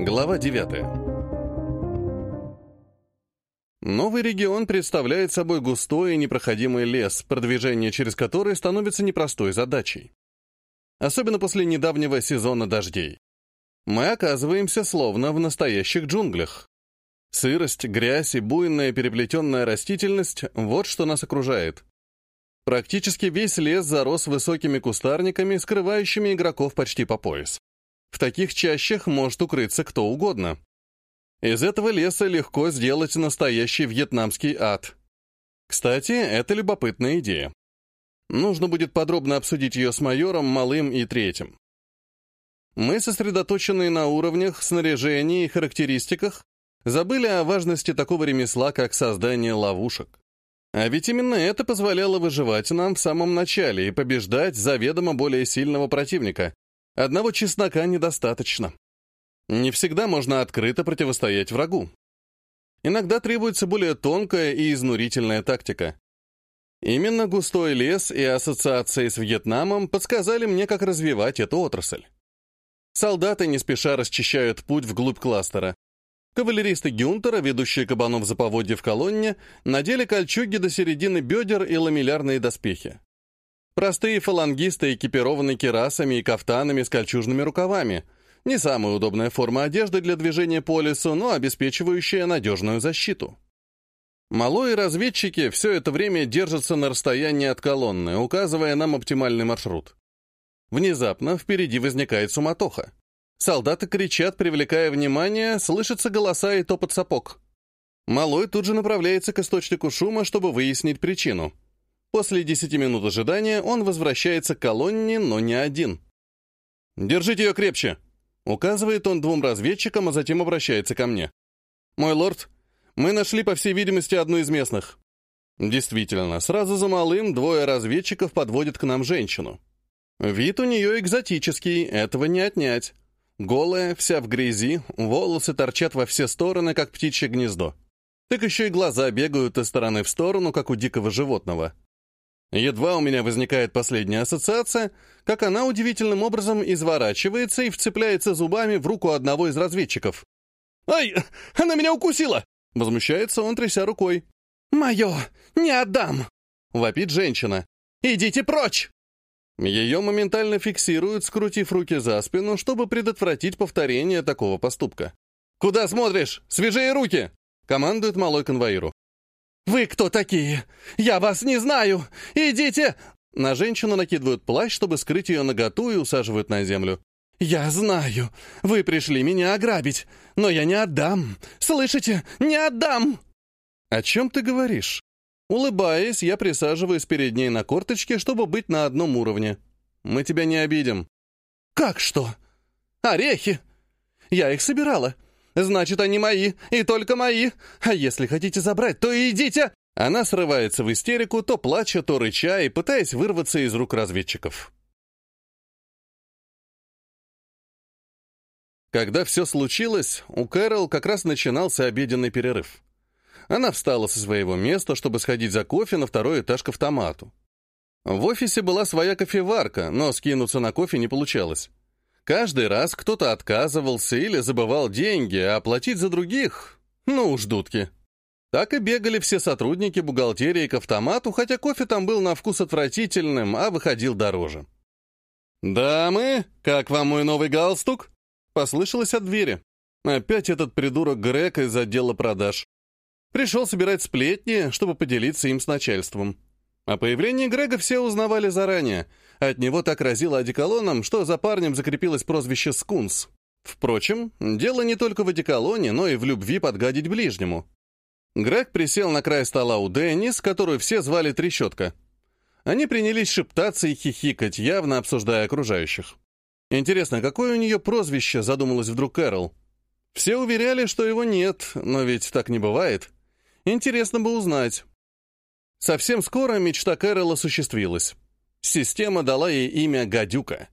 Глава 9. Новый регион представляет собой густой и непроходимый лес, продвижение через который становится непростой задачей. Особенно после недавнего сезона дождей. Мы оказываемся словно в настоящих джунглях. Сырость, грязь и буйная переплетенная растительность — вот что нас окружает. Практически весь лес зарос высокими кустарниками, скрывающими игроков почти по пояс. В таких чащах может укрыться кто угодно. Из этого леса легко сделать настоящий вьетнамский ад. Кстати, это любопытная идея. Нужно будет подробно обсудить ее с майором, малым и третьим. Мы, сосредоточенные на уровнях, снаряжении и характеристиках, забыли о важности такого ремесла, как создание ловушек. А ведь именно это позволяло выживать нам в самом начале и побеждать заведомо более сильного противника, Одного чеснока недостаточно. Не всегда можно открыто противостоять врагу. Иногда требуется более тонкая и изнурительная тактика. Именно густой лес и ассоциации с Вьетнамом подсказали мне, как развивать эту отрасль. Солдаты не спеша расчищают путь вглубь кластера. Кавалеристы Гюнтера, ведущие кабанов за поводья в колонне, надели кольчуги до середины бедер и ламеллярные доспехи. Простые фалангисты экипированы керасами и кафтанами с кольчужными рукавами. Не самая удобная форма одежды для движения по лесу, но обеспечивающая надежную защиту. Малой разведчики все это время держатся на расстоянии от колонны, указывая нам оптимальный маршрут. Внезапно впереди возникает суматоха. Солдаты кричат, привлекая внимание, слышатся голоса и топот сапог. Малой тут же направляется к источнику шума, чтобы выяснить причину — После десяти минут ожидания он возвращается к колонне, но не один. «Держите ее крепче!» Указывает он двум разведчикам, а затем обращается ко мне. «Мой лорд, мы нашли, по всей видимости, одну из местных». Действительно, сразу за малым двое разведчиков подводят к нам женщину. Вид у нее экзотический, этого не отнять. Голая, вся в грязи, волосы торчат во все стороны, как птичье гнездо. Так еще и глаза бегают из стороны в сторону, как у дикого животного. Едва у меня возникает последняя ассоциация, как она удивительным образом изворачивается и вцепляется зубами в руку одного из разведчиков. «Ай, она меня укусила!» Возмущается он, тряся рукой. «Мое! Не отдам!» Вопит женщина. «Идите прочь!» Ее моментально фиксируют, скрутив руки за спину, чтобы предотвратить повторение такого поступка. «Куда смотришь? Свежие руки!» командует малой конвоиру. «Вы кто такие? Я вас не знаю! Идите!» На женщину накидывают плащ, чтобы скрыть ее наготу и усаживают на землю. «Я знаю, вы пришли меня ограбить, но я не отдам! Слышите? Не отдам!» «О чем ты говоришь?» Улыбаясь, я присаживаюсь перед ней на корточке, чтобы быть на одном уровне. «Мы тебя не обидим». «Как что? Орехи! Я их собирала. Значит, они мои, и только мои. А если хотите забрать, то идите!» Она срывается в истерику, то плача, то рыча и пытаясь вырваться из рук разведчиков. Когда все случилось, у Кэрол как раз начинался обеденный перерыв. Она встала со своего места, чтобы сходить за кофе на второй этаж к автомату. В офисе была своя кофеварка, но скинуться на кофе не получалось. Каждый раз кто-то отказывался или забывал деньги, а платить за других — ну уж дудки. Так и бегали все сотрудники бухгалтерии к автомату, хотя кофе там был на вкус отвратительным, а выходил дороже. «Дамы, как вам мой новый галстук?» Послышалось от двери. Опять этот придурок Грег из отдела продаж. Пришел собирать сплетни, чтобы поделиться им с начальством. О появлении Грега все узнавали заранее — от него так разило одеколоном, что за парнем закрепилось прозвище «Скунс». Впрочем, дело не только в одеколоне, но и в любви подгадить ближнему. Грег присел на край стола у Деннис, которую все звали Трещотка. Они принялись шептаться и хихикать, явно обсуждая окружающих. Интересно, какое у нее прозвище, задумалась вдруг Кэрол. Все уверяли, что его нет, но ведь так не бывает. Интересно бы узнать. Совсем скоро мечта Кэрол осуществилась. Система дала ей имя «Гадюка».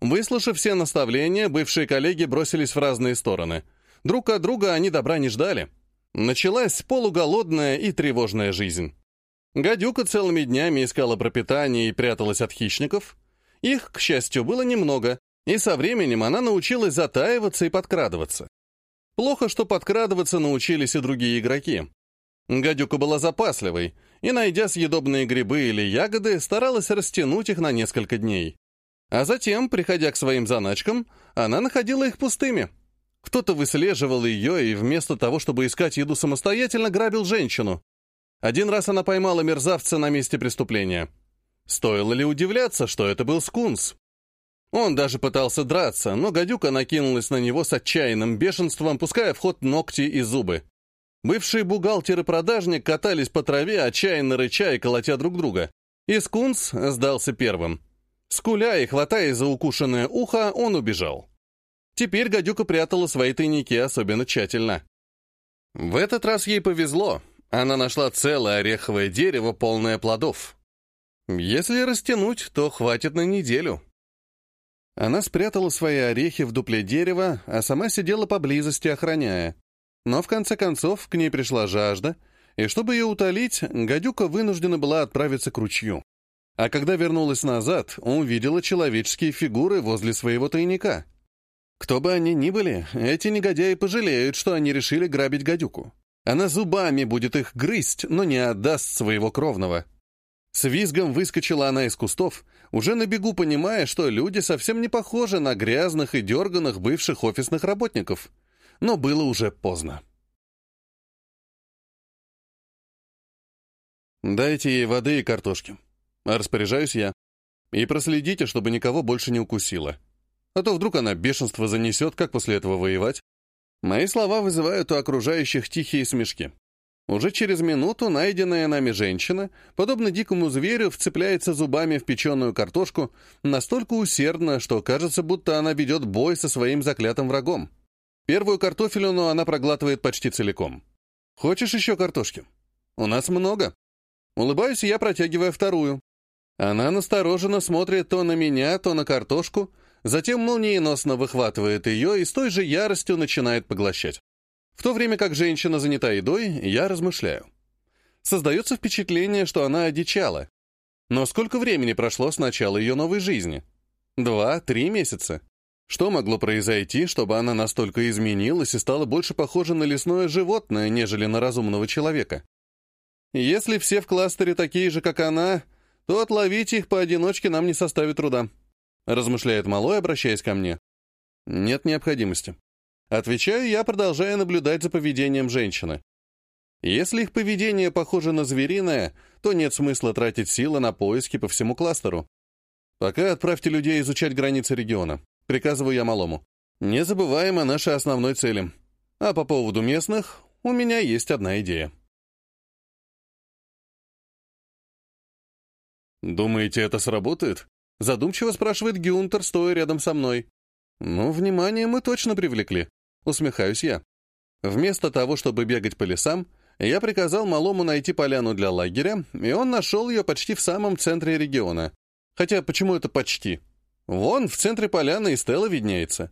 Выслушав все наставления, бывшие коллеги бросились в разные стороны. Друг от друга они добра не ждали. Началась полуголодная и тревожная жизнь. Гадюка целыми днями искала пропитание и пряталась от хищников. Их, к счастью, было немного, И со временем она научилась затаиваться и подкрадываться. Плохо, что подкрадываться научились и другие игроки. Гадюка была запасливой, и, найдя съедобные грибы или ягоды, старалась растянуть их на несколько дней. А затем, приходя к своим заначкам, она находила их пустыми. Кто-то выслеживал ее и вместо того, чтобы искать еду самостоятельно, грабил женщину. Один раз она поймала мерзавца на месте преступления. Стоило ли удивляться, что это был скунс? Он даже пытался драться, но гадюка накинулась на него с отчаянным бешенством, пуская в ход ногти и зубы. Бывшие бухгалтер и продажник катались по траве, отчаянно рыча и колотя друг друга. И скунс сдался первым. Скуля и хватая за укушенное ухо, он убежал. Теперь гадюка прятала свои тайники особенно тщательно. В этот раз ей повезло. Она нашла целое ореховое дерево, полное плодов. Если растянуть, то хватит на неделю. Она спрятала свои орехи в дупле дерева, а сама сидела поблизости, охраняя. Но в конце концов к ней пришла жажда, и чтобы ее утолить, гадюка вынуждена была отправиться к ручью. А когда вернулась назад, увидела человеческие фигуры возле своего тайника. Кто бы они ни были, эти негодяи пожалеют, что они решили грабить гадюку. Она зубами будет их грызть, но не отдаст своего кровного. С визгом выскочила она из кустов, уже на бегу понимая, что люди совсем не похожи на грязных и дерганых бывших офисных работников. Но было уже поздно. «Дайте ей воды и картошки», Распоряжаюсь я. И проследите, чтобы никого больше не укусило. А то вдруг она бешенство занесет, как после этого воевать. Мои слова вызывают у окружающих тихие смешки. Уже через минуту найденная нами женщина, подобно дикому зверю, вцепляется зубами в печеную картошку настолько усердно, что кажется, будто она ведет бой со своим заклятым врагом. Первую картофелину она проглатывает почти целиком. «Хочешь еще картошки?» «У нас много». Улыбаюсь я, протягивая вторую. Она настороженно смотрит то на меня, то на картошку, затем молниеносно выхватывает ее и с той же яростью начинает поглощать. В то время как женщина занята едой, я размышляю. Создается впечатление, что она одичала. Но сколько времени прошло с начала ее новой жизни? Два, три месяца. Что могло произойти, чтобы она настолько изменилась и стала больше похожа на лесное животное, нежели на разумного человека? Если все в кластере такие же, как она, то отловить их поодиночке нам не составит труда», — размышляет Малой, обращаясь ко мне. «Нет необходимости». Отвечаю я, продолжая наблюдать за поведением женщины. Если их поведение похоже на звериное, то нет смысла тратить силы на поиски по всему кластеру. Пока отправьте людей изучать границы региона. Приказываю я малому. Не забываем о нашей основной цели. А по поводу местных, у меня есть одна идея. «Думаете, это сработает?» — задумчиво спрашивает Гюнтер, стоя рядом со мной. «Ну, внимание мы точно привлекли», — усмехаюсь я. Вместо того, чтобы бегать по лесам, я приказал малому найти поляну для лагеря, и он нашел ее почти в самом центре региона. Хотя почему это почти? Вон, в центре поляны и стела виднеется.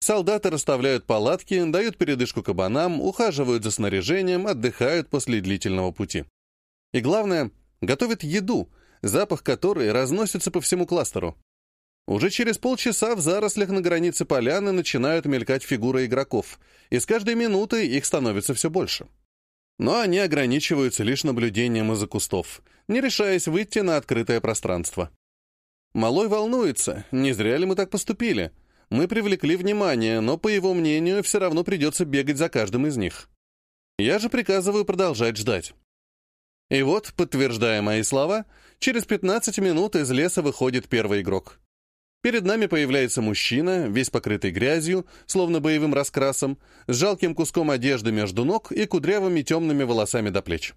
Солдаты расставляют палатки, дают передышку кабанам, ухаживают за снаряжением, отдыхают после длительного пути. И главное, готовят еду — запах которой разносится по всему кластеру. Уже через полчаса в зарослях на границе поляны начинают мелькать фигуры игроков, и с каждой минутой их становится все больше. Но они ограничиваются лишь наблюдением из-за кустов, не решаясь выйти на открытое пространство. Малой волнуется, не зря ли мы так поступили. Мы привлекли внимание, но, по его мнению, все равно придется бегать за каждым из них. Я же приказываю продолжать ждать. И вот, подтверждая мои слова, через 15 минут из леса выходит первый игрок. Перед нами появляется мужчина, весь покрытый грязью, словно боевым раскрасом, с жалким куском одежды между ног и кудрявыми темными волосами до плеч.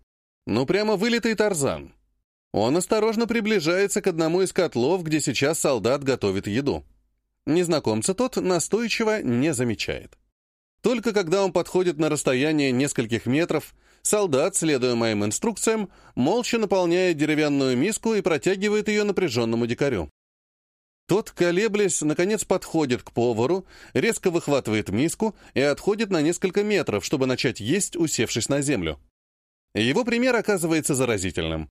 Ну, прямо вылитый Тарзан. Он осторожно приближается к одному из котлов, где сейчас солдат готовит еду. Незнакомца тот настойчиво не замечает. Только когда он подходит на расстояние нескольких метров, Солдат, следуя моим инструкциям, молча наполняет деревянную миску и протягивает ее напряженному дикарю. Тот, колеблясь, наконец подходит к повару, резко выхватывает миску и отходит на несколько метров, чтобы начать есть, усевшись на землю. Его пример оказывается заразительным.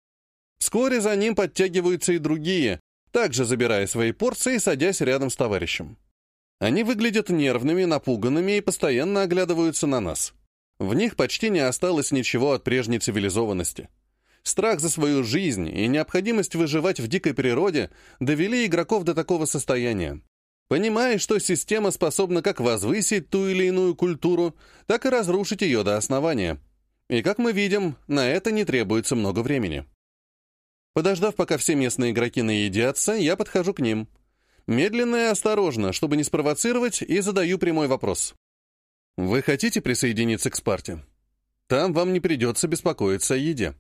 Вскоре за ним подтягиваются и другие, также забирая свои порции и садясь рядом с товарищем. Они выглядят нервными, напуганными и постоянно оглядываются на нас. В них почти не осталось ничего от прежней цивилизованности. Страх за свою жизнь и необходимость выживать в дикой природе довели игроков до такого состояния. Понимая, что система способна как возвысить ту или иную культуру, так и разрушить ее до основания. И как мы видим, на это не требуется много времени. Подождав, пока все местные игроки наедятся, я подхожу к ним. Медленно и осторожно, чтобы не спровоцировать, и задаю прямой вопрос. Вы хотите присоединиться к Спарте? Там вам не придется беспокоиться о еде.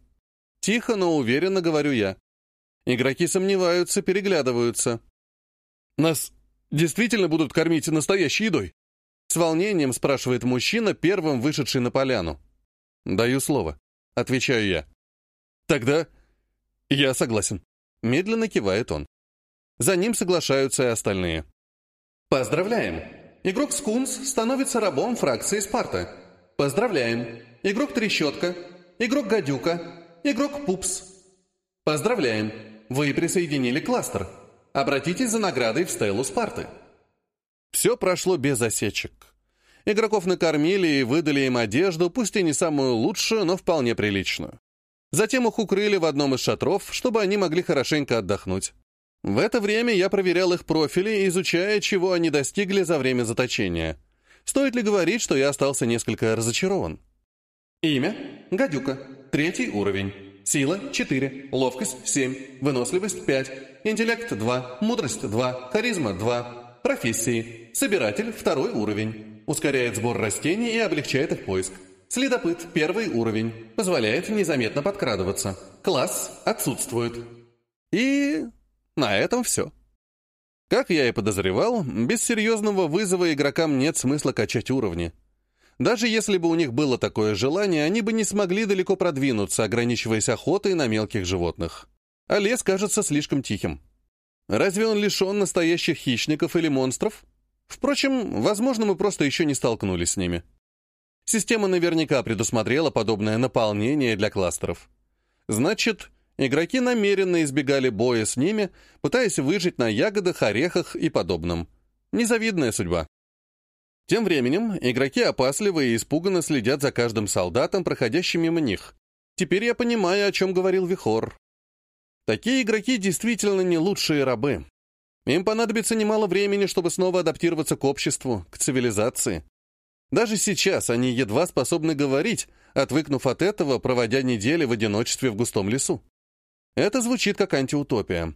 Тихо, но уверенно говорю я. Игроки сомневаются, переглядываются. Нас действительно будут кормить настоящей едой? С волнением спрашивает мужчина, первым вышедший на поляну. Даю слово. Отвечаю я. Тогда я согласен. Медленно кивает он. За ним соглашаются и остальные. Поздравляем! Игрок Скунс становится рабом фракции Спарта. Поздравляем! Игрок Трещотка, игрок Гадюка, игрок Пупс. Поздравляем! Вы присоединили кластер. Обратитесь за наградой в стелу Спарты. Все прошло без осечек. Игроков накормили и выдали им одежду, пусть и не самую лучшую, но вполне приличную. Затем их укрыли в одном из шатров, чтобы они могли хорошенько отдохнуть. В это время я проверял их профили, изучая, чего они достигли за время заточения. Стоит ли говорить, что я остался несколько разочарован? Имя – Гадюка. Третий уровень. Сила – 4. Ловкость – 7. Выносливость – 5. Интеллект – 2. Мудрость – 2. Харизма – 2. Профессии. Собиратель – второй уровень. Ускоряет сбор растений и облегчает их поиск. Следопыт – первый уровень. Позволяет незаметно подкрадываться. Класс отсутствует. И на этом все. Как я и подозревал, без серьезного вызова игрокам нет смысла качать уровни. Даже если бы у них было такое желание, они бы не смогли далеко продвинуться, ограничиваясь охотой на мелких животных. А лес кажется слишком тихим. Разве он лишен настоящих хищников или монстров? Впрочем, возможно, мы просто еще не столкнулись с ними. Система наверняка предусмотрела подобное наполнение для кластеров. Значит, Игроки намеренно избегали боя с ними, пытаясь выжить на ягодах, орехах и подобном. Незавидная судьба. Тем временем игроки опасливо и испуганно следят за каждым солдатом, проходящим мимо них. Теперь я понимаю, о чем говорил Вихор. Такие игроки действительно не лучшие рабы. Им понадобится немало времени, чтобы снова адаптироваться к обществу, к цивилизации. Даже сейчас они едва способны говорить, отвыкнув от этого, проводя недели в одиночестве в густом лесу. Это звучит как антиутопия.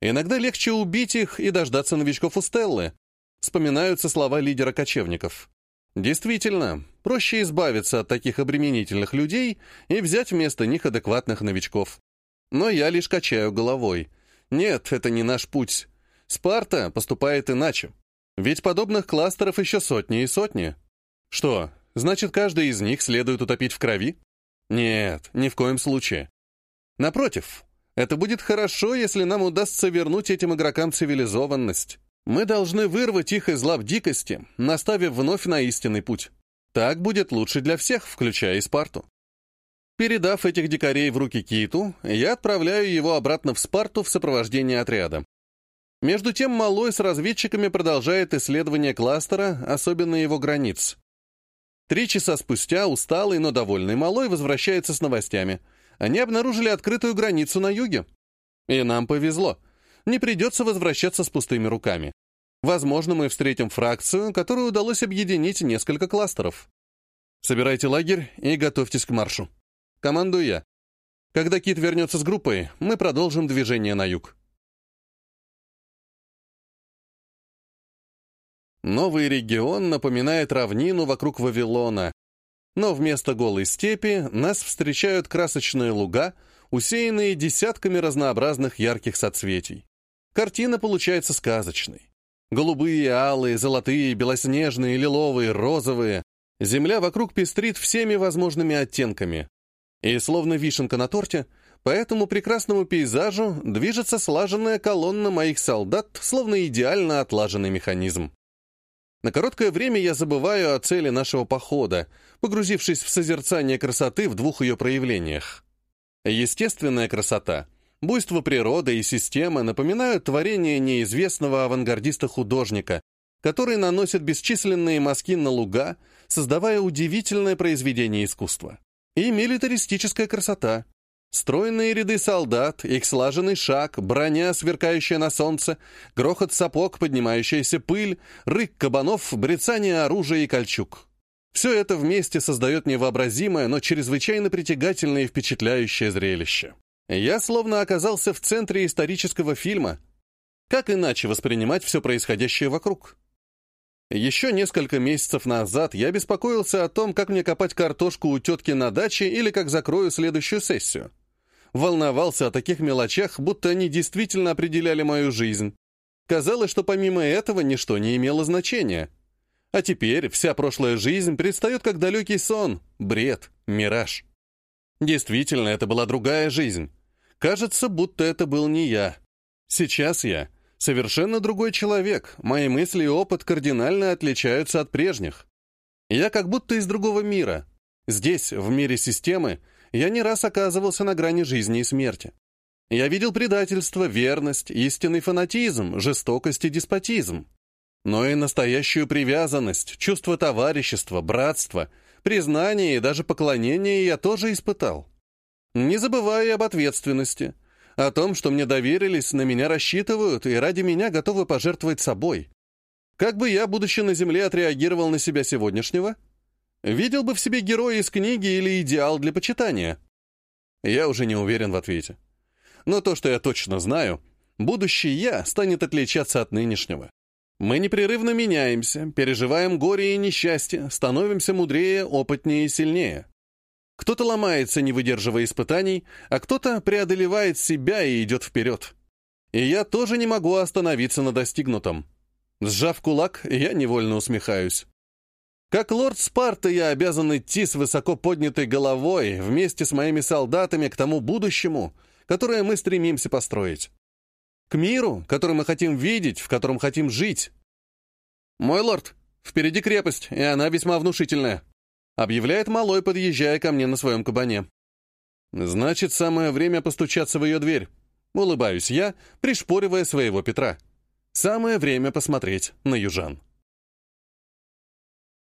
Иногда легче убить их и дождаться новичков у Стеллы. Вспоминаются слова лидера кочевников. Действительно, проще избавиться от таких обременительных людей и взять вместо них адекватных новичков. Но я лишь качаю головой. Нет, это не наш путь. Спарта поступает иначе. Ведь подобных кластеров еще сотни и сотни. Что, значит, каждый из них следует утопить в крови? Нет, ни в коем случае. Напротив, это будет хорошо, если нам удастся вернуть этим игрокам цивилизованность. Мы должны вырвать их из лап дикости, наставив вновь на истинный путь. Так будет лучше для всех, включая и Спарту. Передав этих дикарей в руки Киту, я отправляю его обратно в Спарту в сопровождении отряда. Между тем Малой с разведчиками продолжает исследование кластера, особенно его границ. Три часа спустя усталый, но довольный Малой возвращается с новостями — они обнаружили открытую границу на юге. И нам повезло. Не придется возвращаться с пустыми руками. Возможно, мы встретим фракцию, которой удалось объединить несколько кластеров. Собирайте лагерь и готовьтесь к маршу. Командую я. Когда Кит вернется с группой, мы продолжим движение на юг. Новый регион напоминает равнину вокруг Вавилона, но вместо голой степи нас встречают красочные луга, усеянные десятками разнообразных ярких соцветий. Картина получается сказочной. Голубые, алые, золотые, белоснежные, лиловые, розовые. Земля вокруг пестрит всеми возможными оттенками. И словно вишенка на торте, по этому прекрасному пейзажу движется слаженная колонна моих солдат, словно идеально отлаженный механизм. На короткое время я забываю о цели нашего похода, погрузившись в созерцание красоты в двух ее проявлениях. Естественная красота, Буйство природы и системы напоминают творение неизвестного авангардиста-художника, который наносит бесчисленные мазки на луга, создавая удивительное произведение искусства. И милитаристическая красота. Стройные ряды солдат, их слаженный шаг, броня, сверкающая на солнце, грохот сапог, поднимающаяся пыль, рык кабанов, брецание оружия и кольчуг. Все это вместе создает невообразимое, но чрезвычайно притягательное и впечатляющее зрелище. Я словно оказался в центре исторического фильма. Как иначе воспринимать все происходящее вокруг? Еще несколько месяцев назад я беспокоился о том, как мне копать картошку у тетки на даче или как закрою следующую сессию. Волновался о таких мелочах, будто они действительно определяли мою жизнь. Казалось, что помимо этого ничто не имело значения. А теперь вся прошлая жизнь предстает как далекий сон, бред, мираж. Действительно, это была другая жизнь. Кажется, будто это был не я. Сейчас я совершенно другой человек, мои мысли и опыт кардинально отличаются от прежних. Я как будто из другого мира. Здесь, в мире системы, я не раз оказывался на грани жизни и смерти. Я видел предательство, верность, истинный фанатизм, жестокость и деспотизм. Но и настоящую привязанность, чувство товарищества, братства, признание и даже поклонение я тоже испытал. Не забывая об ответственности, о том, что мне доверились, на меня рассчитывают и ради меня готовы пожертвовать собой. Как бы я, будучи на Земле, отреагировал на себя сегодняшнего? Видел бы в себе героя из книги или идеал для почитания? Я уже не уверен в ответе. Но то, что я точно знаю, будущее я станет отличаться от нынешнего. Мы непрерывно меняемся, переживаем горе и несчастье, становимся мудрее, опытнее и сильнее. Кто-то ломается, не выдерживая испытаний, а кто-то преодолевает себя и идет вперед. И я тоже не могу остановиться на достигнутом. Сжав кулак, я невольно усмехаюсь. Как лорд Спарта я обязан идти с высоко поднятой головой вместе с моими солдатами к тому будущему, которое мы стремимся построить. К миру, который мы хотим видеть, в котором хотим жить. «Мой лорд, впереди крепость, и она весьма внушительная», объявляет малой, подъезжая ко мне на своем кабане. Значит, самое время постучаться в ее дверь. Улыбаюсь я, пришпоривая своего Петра. Самое время посмотреть на южан.